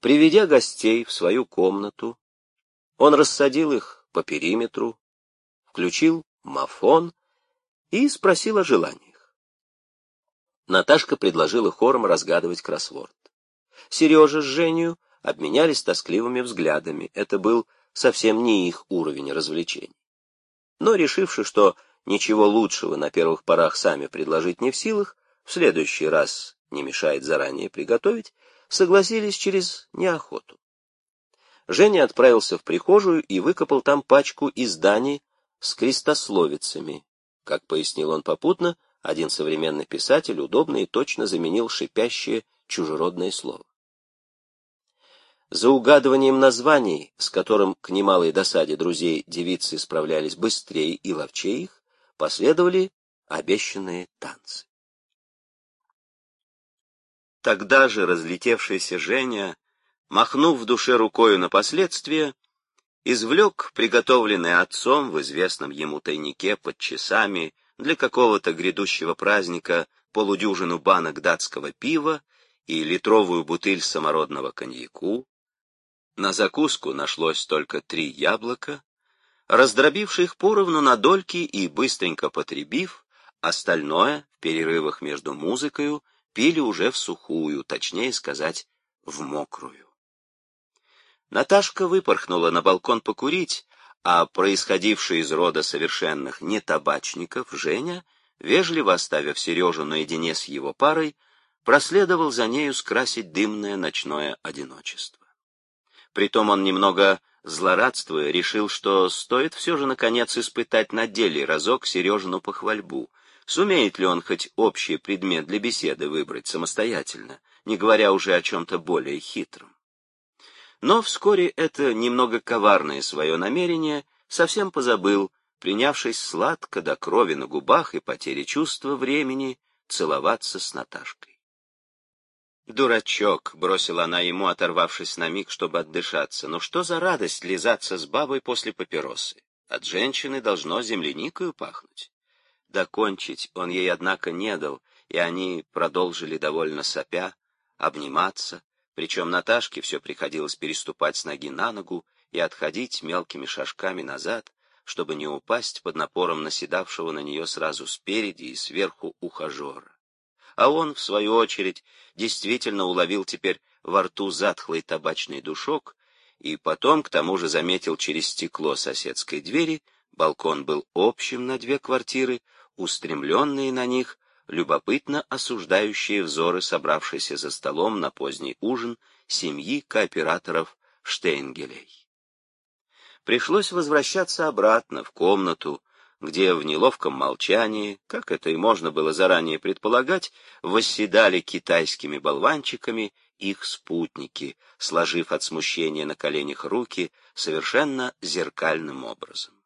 Приведя гостей в свою комнату, он рассадил их по периметру, включил мафон и спросил о желаниях. Наташка предложила хором разгадывать кроссворд. Сережа с Женю обменялись тоскливыми взглядами. Это был совсем не их уровень развлечений. Но, решивши, что ничего лучшего на первых порах сами предложить не в силах, в следующий раз не мешает заранее приготовить, согласились через неохоту. Женя отправился в прихожую и выкопал там пачку изданий с крестословицами. Как пояснил он попутно, один современный писатель удобно и точно заменил шипящее чужеродное слово. За угадыванием названий, с которым к немалой досаде друзей девицы справлялись быстрее и ловчее их, последовали обещанные танцы. Тогда же разлетевшийся Женя, махнув в душе рукою на последствия, извлек приготовленный отцом в известном ему тайнике под часами для какого-то грядущего праздника полудюжину банок датского пива и литровую бутыль самородного коньяку. На закуску нашлось только три яблока, раздробивший их поровну на дольки и быстренько потребив, остальное в перерывах между музыкою пили уже в сухую, точнее сказать, в мокрую. Наташка выпорхнула на балкон покурить, а происходивший из рода совершенных не табачников Женя, вежливо оставив Сережу наедине с его парой, проследовал за нею скрасить дымное ночное одиночество. Притом он немного злорадствуя, решил, что стоит все же наконец испытать на деле разок Сережину похвальбу, Сумеет ли он хоть общий предмет для беседы выбрать самостоятельно, не говоря уже о чем-то более хитром? Но вскоре это немного коварное свое намерение совсем позабыл, принявшись сладко до крови на губах и потери чувства времени целоваться с Наташкой. «Дурачок!» — бросила она ему, оторвавшись на миг, чтобы отдышаться. «Ну что за радость лизаться с бабой после папиросы? От женщины должно земляникою пахнуть». Докончить он ей, однако, не дал, и они продолжили довольно сопя, обниматься, причем Наташке все приходилось переступать с ноги на ногу и отходить мелкими шажками назад, чтобы не упасть под напором наседавшего на нее сразу спереди и сверху ухажера. А он, в свою очередь, действительно уловил теперь во рту затхлый табачный душок, и потом, к тому же, заметил через стекло соседской двери, балкон был общим на две квартиры, устремленные на них, любопытно осуждающие взоры собравшиеся за столом на поздний ужин семьи кооператоров Штейнгелей. Пришлось возвращаться обратно в комнату, где в неловком молчании, как это и можно было заранее предполагать, восседали китайскими болванчиками их спутники, сложив от смущения на коленях руки совершенно зеркальным образом.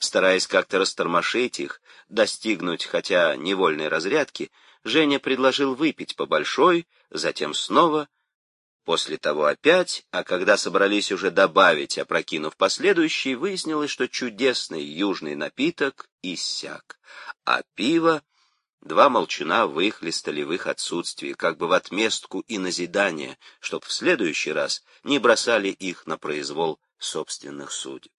Стараясь как-то растормошить их, достигнуть хотя невольной разрядки, Женя предложил выпить по большой, затем снова, после того опять, а когда собрались уже добавить, опрокинув последующий, выяснилось, что чудесный южный напиток иссяк, а пиво? Два молчуна выхлестали в их отсутствии, как бы в отместку и назидание, чтоб в следующий раз не бросали их на произвол собственных судеб.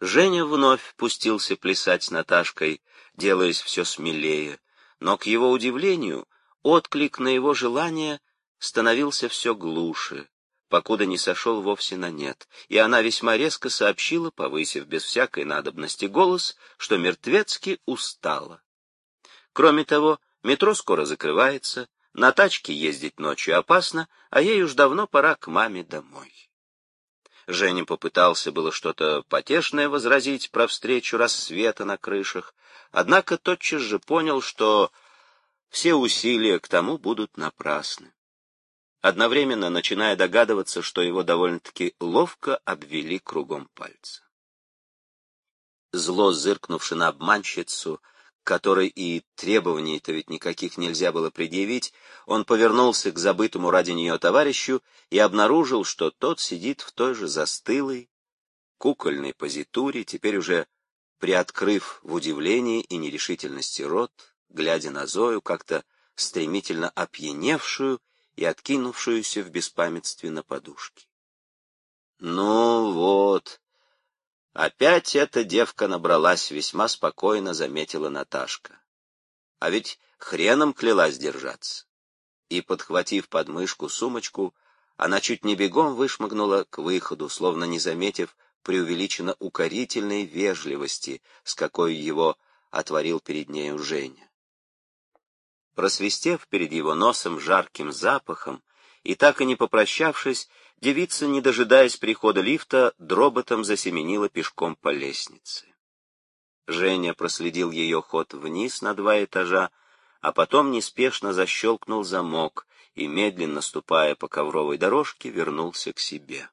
Женя вновь пустился плясать с Наташкой, делаясь все смелее, но, к его удивлению, отклик на его желание становился все глуше, покуда не сошел вовсе на нет, и она весьма резко сообщила, повысив без всякой надобности голос, что мертвецки устала. Кроме того, метро скоро закрывается, на тачке ездить ночью опасно, а ей уж давно пора к маме домой. Женя попытался было что-то потешное возразить про встречу рассвета на крышах, однако тотчас же понял, что все усилия к тому будут напрасны. Одновременно начиная догадываться, что его довольно-таки ловко обвели кругом пальца. Зло зыркнувши на обманщицу, которой и требований-то ведь никаких нельзя было предъявить, он повернулся к забытому ради нее товарищу и обнаружил, что тот сидит в той же застылой, кукольной позитуре, теперь уже приоткрыв в удивлении и нерешительности рот, глядя на Зою, как-то стремительно опьяневшую и откинувшуюся в беспамятстве на подушке. «Ну вот, опять эта девка набралась, весьма спокойно заметила Наташка. А ведь хреном клялась держаться». И, подхватив подмышку сумочку, она чуть не бегом вышмыгнула к выходу, словно не заметив преувеличенно укорительной вежливости, с какой его отворил перед нею Женя. Просвистев перед его носом жарким запахом и так и не попрощавшись, девица, не дожидаясь прихода лифта, дроботом засеменила пешком по лестнице. Женя проследил ее ход вниз на два этажа, а потом неспешно защелкнул замок и, медленно ступая по ковровой дорожке, вернулся к себе.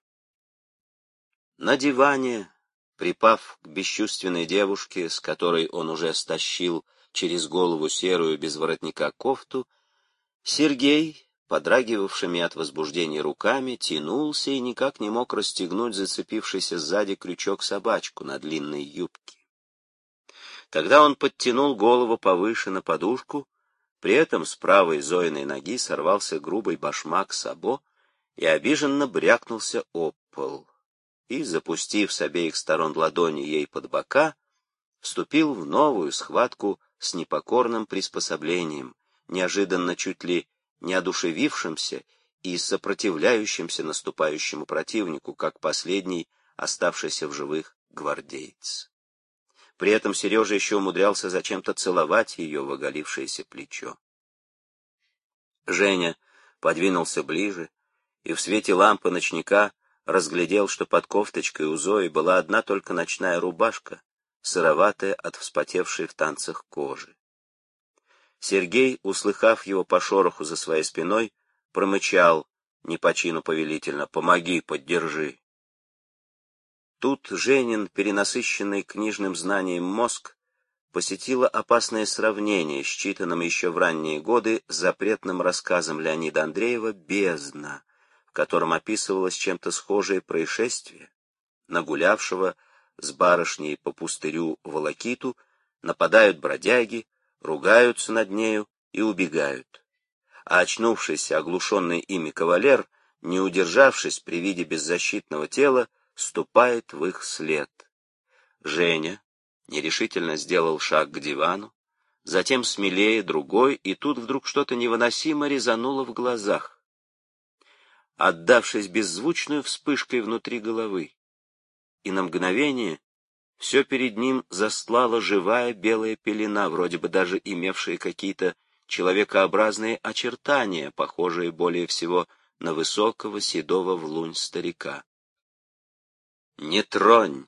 На диване, припав к бесчувственной девушке, с которой он уже стащил через голову серую без воротника кофту, Сергей, подрагивавшими от возбуждения руками, тянулся и никак не мог расстегнуть зацепившийся сзади крючок собачку на длинной юбке. Тогда он подтянул голову повыше на подушку, при этом с правой Зоиной ноги сорвался грубый башмак Сабо и обиженно брякнулся об пол и, запустив с обеих сторон ладони ей под бока, вступил в новую схватку с непокорным приспособлением, неожиданно чуть ли не одушевившимся и сопротивляющимся наступающему противнику, как последний, оставшийся в живых, гвардеец. При этом Сережа еще умудрялся зачем-то целовать ее в оголившееся плечо. Женя подвинулся ближе, и в свете лампы ночника разглядел, что под кофточкой у Зои была одна только ночная рубашка, сыроватая от вспотевшей в танцах кожи. Сергей, услыхав его по шороху за своей спиной, промычал, не по чину повелительно, «Помоги, поддержи». Тут Женин, перенасыщенный книжным знанием мозг, посетило опасное сравнение, считанным еще в ранние годы запретным рассказом Леонида Андреева «Бездна», котором описывалось чем-то схожее происшествие, нагулявшего с барышней по пустырю волокиту, нападают бродяги, ругаются над нею и убегают. А очнувшийся, оглушенный ими кавалер, не удержавшись при виде беззащитного тела, ступает в их след. Женя нерешительно сделал шаг к дивану, затем смелее другой, и тут вдруг что-то невыносимо резануло в глазах отдавшись беззвучной вспышкой внутри головы. И на мгновение все перед ним застлала живая белая пелена, вроде бы даже имевшая какие-то человекообразные очертания, похожие более всего на высокого седого влунь старика. «Не тронь!»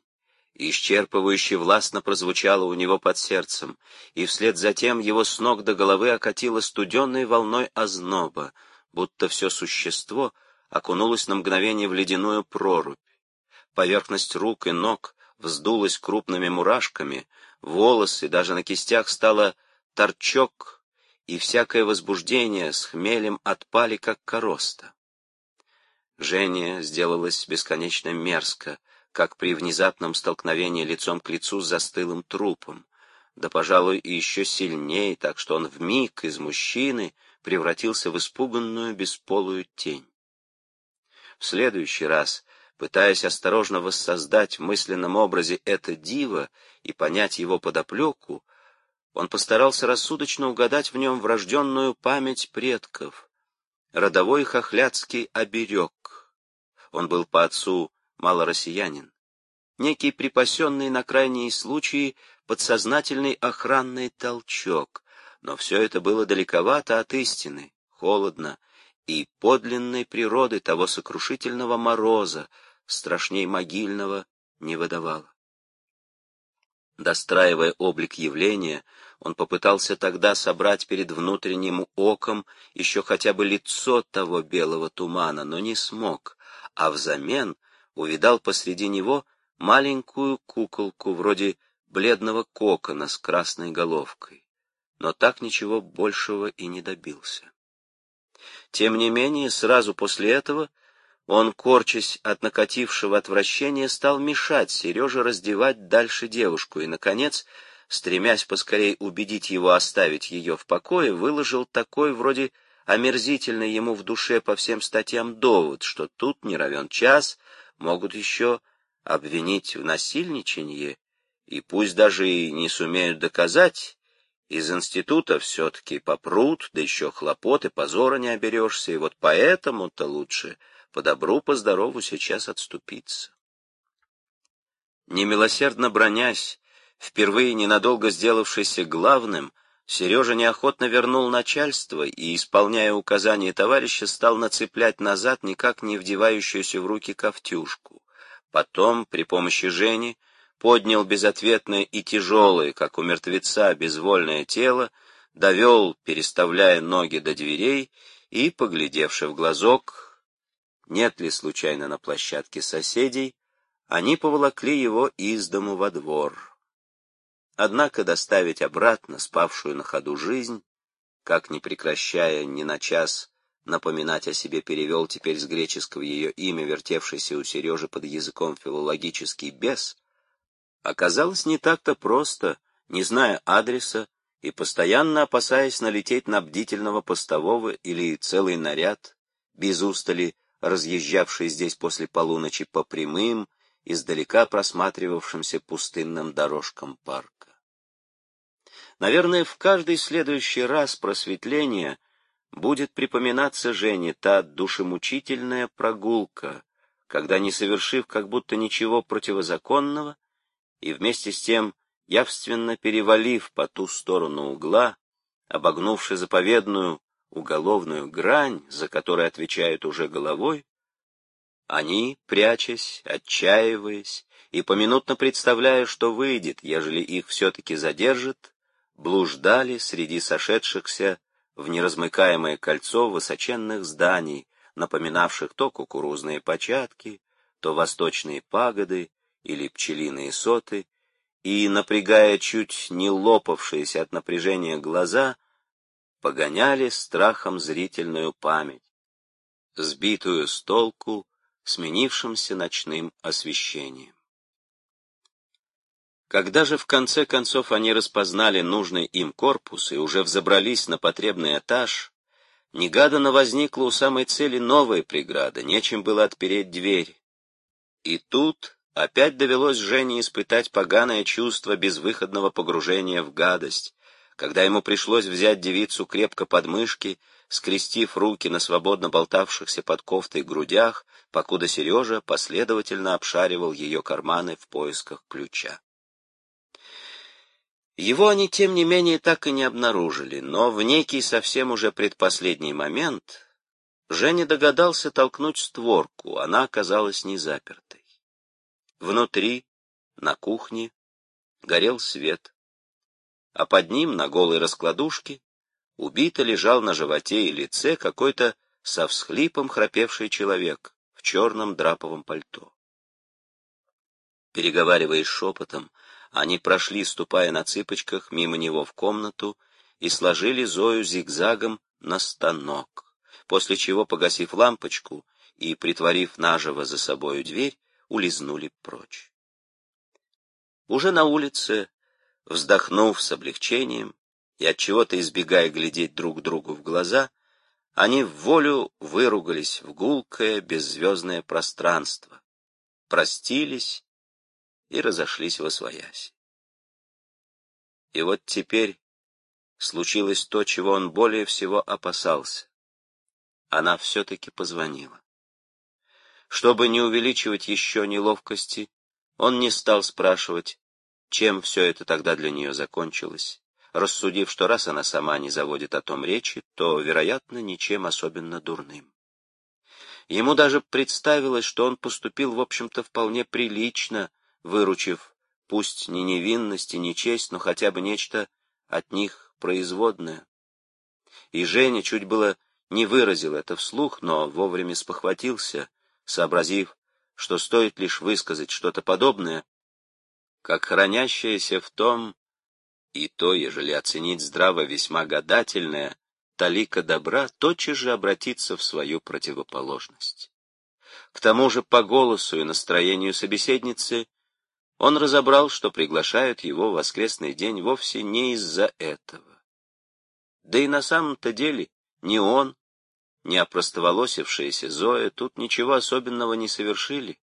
исчерпывающе властно прозвучало у него под сердцем, и вслед за тем его с ног до головы окатило студенной волной озноба, будто все существо — окунулась на мгновение в ледяную прорубь. Поверхность рук и ног вздулась крупными мурашками, волосы, даже на кистях стало торчок, и всякое возбуждение с хмелем отпали, как короста. Женя сделалась бесконечно мерзко, как при внезапном столкновении лицом к лицу с застылым трупом, да, пожалуй, и еще сильнее, так что он вмиг из мужчины превратился в испуганную бесполую тень. В следующий раз, пытаясь осторожно воссоздать в мысленном образе это диво и понять его подоплеку, он постарался рассудочно угадать в нем врожденную память предков, родовой хохляцкий оберег. Он был по отцу малороссиянин, некий припасенный на крайние случаи подсознательный охранный толчок, но все это было далековато от истины, холодно, и подлинной природы того сокрушительного мороза, страшней могильного, не выдавала. Достраивая облик явления, он попытался тогда собрать перед внутренним оком еще хотя бы лицо того белого тумана, но не смог, а взамен увидал посреди него маленькую куколку вроде бледного кокона с красной головкой, но так ничего большего и не добился. Тем не менее, сразу после этого он, корчась от накатившего отвращения, стал мешать Сереже раздевать дальше девушку и, наконец, стремясь поскорей убедить его оставить ее в покое, выложил такой вроде омерзительный ему в душе по всем статьям довод, что тут не равен час, могут еще обвинить в насильничании, и пусть даже и не сумеют доказать, из института все-таки попрут, да еще хлопот и позора не оберешься, и вот поэтому-то лучше по добру, по здорову сейчас отступиться. Немилосердно бронясь, впервые ненадолго сделавшийся главным, Сережа неохотно вернул начальство и, исполняя указания товарища, стал нацеплять назад никак не вдевающуюся в руки ковтюшку. Потом, при помощи Жени, поднял безответное и тяжелое, как у мертвеца, безвольное тело, довел, переставляя ноги до дверей, и, поглядевши в глазок, нет ли случайно на площадке соседей, они поволокли его из дому во двор. Однако доставить обратно спавшую на ходу жизнь, как не прекращая ни на час напоминать о себе перевел теперь с греческого ее имя, вертевшийся у Сережи под языком филологический бес, оказалось не так-то просто, не зная адреса и постоянно опасаясь налететь на бдительного постового или целый наряд, без устали разъезжавший здесь после полуночи по прямым, издалека просматривавшимся пустынным дорожкам парка. Наверное, в каждый следующий раз просветления будет припоминаться Жене та душемучительная прогулка, когда, не совершив как будто ничего противозаконного, и вместе с тем явственно перевалив по ту сторону угла, обогнувши заповедную уголовную грань, за которой отвечают уже головой, они, прячась, отчаиваясь и поминутно представляя, что выйдет, ежели их все-таки задержат, блуждали среди сошедшихся в неразмыкаемое кольцо высоченных зданий, напоминавших то кукурузные початки, то восточные пагоды или пчелиные соты, и, напрягая чуть не лопавшиеся от напряжения глаза, погоняли страхом зрительную память, сбитую с толку сменившимся ночным освещением. Когда же в конце концов они распознали нужный им корпус и уже взобрались на потребный этаж, негаданно возникла у самой цели новая преграда, нечем было отпереть дверь. И тут опять довелось Жене испытать поганое чувство безвыходного погружения в гадость, когда ему пришлось взять девицу крепко под мышки, скрестив руки на свободно болтавшихся под кофтой грудях, покуда Сережа последовательно обшаривал ее карманы в поисках ключа. Его они, тем не менее, так и не обнаружили, но в некий совсем уже предпоследний момент Женя догадался толкнуть створку, она оказалась не запертой. Внутри, на кухне, горел свет, а под ним, на голой раскладушке, убито лежал на животе и лице какой-то со всхлипом храпевший человек в черном драповом пальто. Переговариваясь шепотом, они прошли, ступая на цыпочках, мимо него в комнату и сложили Зою зигзагом на станок, после чего, погасив лампочку и притворив наживо за собою дверь, улизнули прочь. Уже на улице, вздохнув с облегчением и от чего то избегая глядеть друг другу в глаза, они в волю выругались в гулкое беззвездное пространство, простились и разошлись во своясь. И вот теперь случилось то, чего он более всего опасался. Она все-таки позвонила. Чтобы не увеличивать еще неловкости, он не стал спрашивать, чем все это тогда для нее закончилось, рассудив, что раз она сама не заводит о том речи, то, вероятно, ничем особенно дурным. Ему даже представилось, что он поступил, в общем-то, вполне прилично, выручив пусть не невинность и не честь, но хотя бы нечто от них производное. И Женя чуть было не выразил это вслух, но вовремя спохватился, сообразив, что стоит лишь высказать что-то подобное, как хранящееся в том, и то, ежели оценить здраво весьма гадательное, талика добра тотчас же обратиться в свою противоположность. К тому же по голосу и настроению собеседницы он разобрал, что приглашают его в воскресный день вовсе не из-за этого. Да и на самом-то деле Ни он, ни опростоволосившаяся Зоя тут ничего особенного не совершили,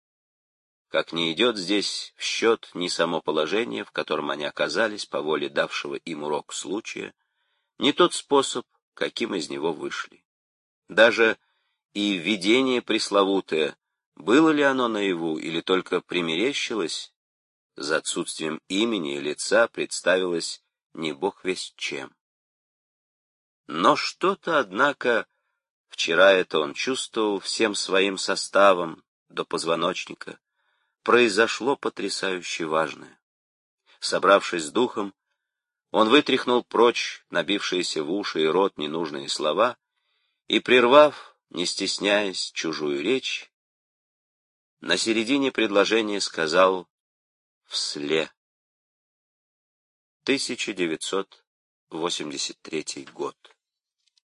как не идет здесь в счет ни само положение, в котором они оказались по воле давшего им урок случая, ни тот способ, каким из него вышли. Даже и видение пресловутое, было ли оно наяву или только примерещилось, за отсутствием имени и лица представилось не бог весть чем. Но что-то, однако, вчера это он чувствовал всем своим составом до позвоночника, произошло потрясающе важное. Собравшись с духом, он вытряхнул прочь набившиеся в уши и рот ненужные слова и, прервав, не стесняясь, чужую речь, на середине предложения сказал «всле». 1983 год.